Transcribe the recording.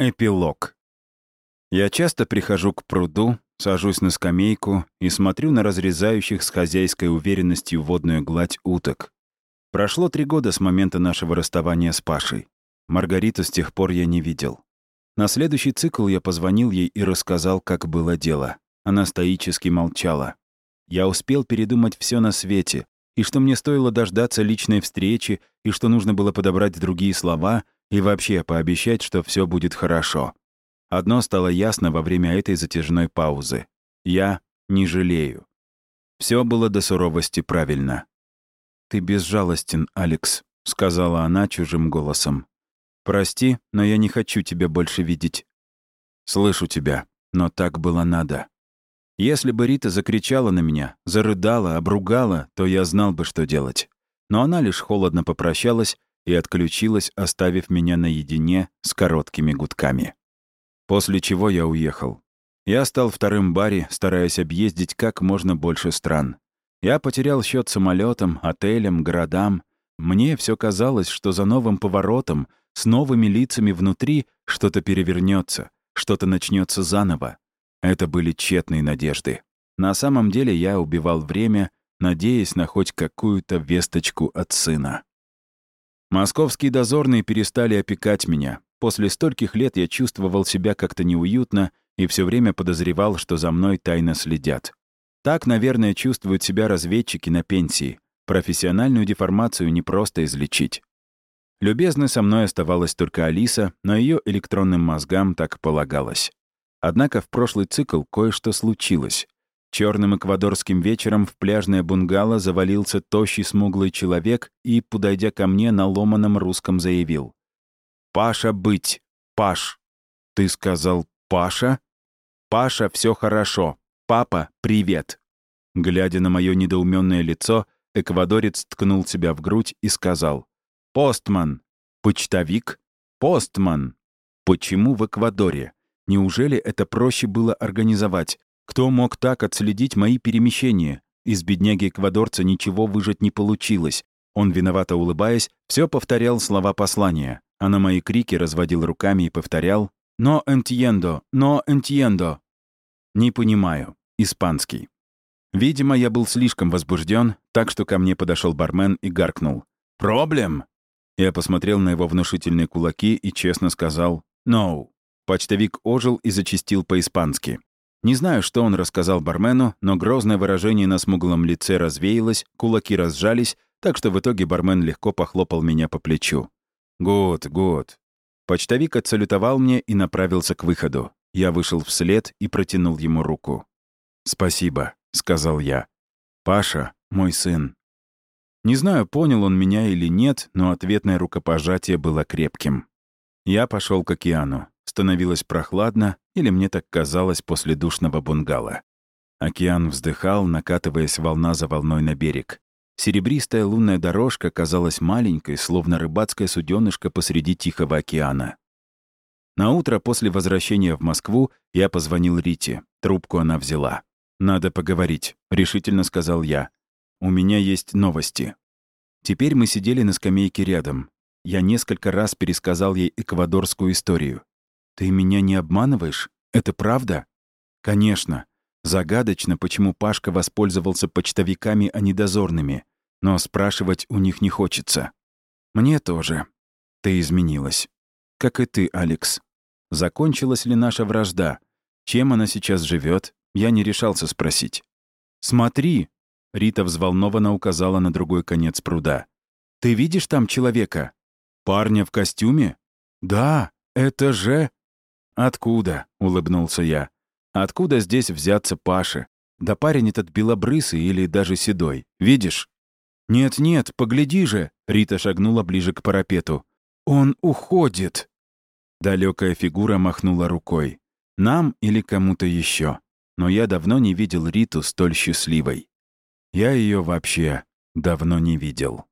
Эпилог. Я часто прихожу к пруду, сажусь на скамейку и смотрю на разрезающих с хозяйской уверенностью водную гладь уток. Прошло три года с момента нашего расставания с Пашей. Маргариту с тех пор я не видел. На следующий цикл я позвонил ей и рассказал, как было дело. Она стоически молчала. Я успел передумать все на свете, и что мне стоило дождаться личной встречи, и что нужно было подобрать другие слова и вообще пообещать, что все будет хорошо. Одно стало ясно во время этой затяжной паузы. Я не жалею. Все было до суровости правильно. «Ты безжалостен, Алекс», — сказала она чужим голосом. «Прости, но я не хочу тебя больше видеть». «Слышу тебя, но так было надо». Если бы Рита закричала на меня, зарыдала, обругала, то я знал бы, что делать. Но она лишь холодно попрощалась и отключилась, оставив меня наедине с короткими гудками. После чего я уехал. Я стал вторым баре, стараясь объездить как можно больше стран. Я потерял счет самолетам, отелям, городам. Мне все казалось, что за новым поворотом, с новыми лицами внутри, что-то перевернется, что-то начнется заново. Это были тщетные надежды. На самом деле я убивал время, надеясь на хоть какую-то весточку от сына. Московские дозорные перестали опекать меня. После стольких лет я чувствовал себя как-то неуютно и все время подозревал, что за мной тайно следят. Так, наверное, чувствуют себя разведчики на пенсии. Профессиональную деформацию не просто излечить. Любезной со мной оставалась только Алиса, но ее электронным мозгам так полагалось. Однако в прошлый цикл кое-что случилось. Черным эквадорским вечером в пляжное бунгало завалился тощий смуглый человек и, подойдя ко мне, на ломаном русском заявил. «Паша быть! Паш!» «Ты сказал Паша?» «Паша, все хорошо. Папа, привет!» Глядя на мое недоуменное лицо, эквадорец ткнул себя в грудь и сказал. «Постман! Почтовик? Постман! Почему в Эквадоре? Неужели это проще было организовать? Кто мог так отследить мои перемещения? Из бедняги-эквадорца ничего выжать не получилось. Он, виновато улыбаясь, все повторял слова послания, а на мои крики разводил руками и повторял «Но entiendo, но entiendo». Не понимаю. Испанский. Видимо, я был слишком возбужден, так что ко мне подошел бармен и гаркнул. «Проблем?» Я посмотрел на его внушительные кулаки и честно сказал «No». Почтовик ожил и зачистил по-испански. Не знаю, что он рассказал бармену, но грозное выражение на смуглом лице развеялось, кулаки разжались, так что в итоге бармен легко похлопал меня по плечу. «Гуд, гуд». Почтовик отсалютовал мне и направился к выходу. Я вышел вслед и протянул ему руку. «Спасибо», — сказал я. «Паша, мой сын». Не знаю, понял он меня или нет, но ответное рукопожатие было крепким. Я пошел к океану. Становилось прохладно, или мне так казалось после душного бунгало. Океан вздыхал, накатываясь волна за волной на берег. Серебристая лунная дорожка казалась маленькой, словно рыбацкая суденышко посреди Тихого океана. На утро после возвращения в Москву я позвонил Рите. Трубку она взяла. «Надо поговорить», — решительно сказал я. «У меня есть новости». Теперь мы сидели на скамейке рядом. Я несколько раз пересказал ей эквадорскую историю. «Ты меня не обманываешь? Это правда?» «Конечно. Загадочно, почему Пашка воспользовался почтовиками, а не дозорными. Но спрашивать у них не хочется. Мне тоже. Ты изменилась. Как и ты, Алекс. Закончилась ли наша вражда? Чем она сейчас живет? Я не решался спросить. «Смотри!» — Рита взволнованно указала на другой конец пруда. «Ты видишь там человека? Парня в костюме? Да, это же...» «Откуда?» — улыбнулся я. «Откуда здесь взяться Паше? Да парень этот белобрысый или даже седой. Видишь?» «Нет-нет, погляди же!» — Рита шагнула ближе к парапету. «Он уходит!» Далекая фигура махнула рукой. «Нам или кому-то еще. Но я давно не видел Риту столь счастливой. Я ее вообще давно не видел.